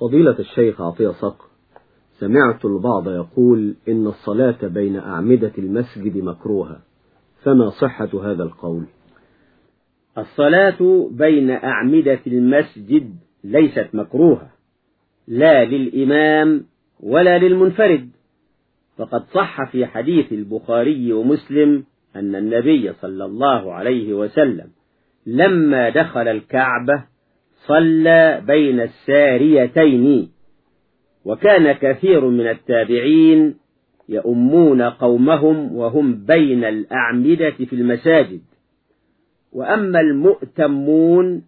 فضيلة الشيخ عطية صقر سمعت البعض يقول إن الصلاة بين أعمدة المسجد مكروهة فما صحة هذا القول؟ الصلاة بين أعمدة المسجد ليست مكروهة لا للإمام ولا للمنفرد. فقد صح في حديث البخاري ومسلم أن النبي صلى الله عليه وسلم لما دخل الكعبة صلى بين الساريتين. وكان كثير من التابعين يؤمون قومهم وهم بين الأعمدة في المساجد. وأما المؤتمون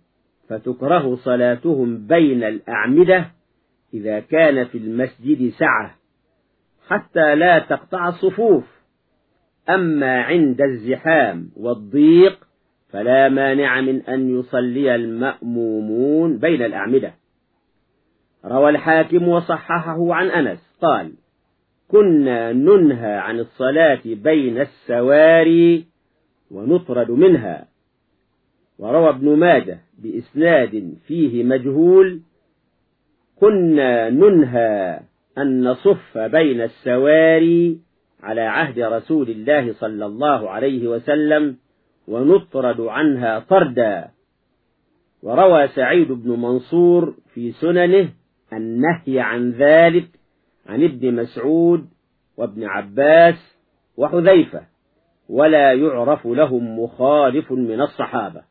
فتكره صلاتهم بين الأعمدة إذا كان في المسجد سعة حتى لا تقطع الصفوف. أما عند الزحام والضيق فلا مانع من أن يصلي المأمومون بين الأعمدة. روى الحاكم وصححه عن أنس قال كنا ننهى عن الصلاة بين السواري ونطرد منها. وروى ابن ماجه بإسناد فيه مجهول كنا ننهى أن نصف بين السواري على عهد رسول الله صلى الله عليه وسلم ونطرد عنها طردا. وروى سعيد بن منصور في سننه النهي عن ذلك عن ابن مسعود وابن عباس وحذيفة ولا يعرف لهم مخالف من الصحابة.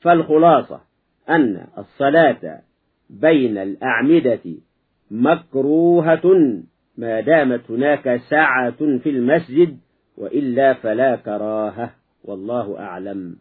فالخلاصة أن الصلاة بين الأعمدة مكروهة ما دامت هناك سعة في المسجد وإلا فلا كراهة. والله أعلم.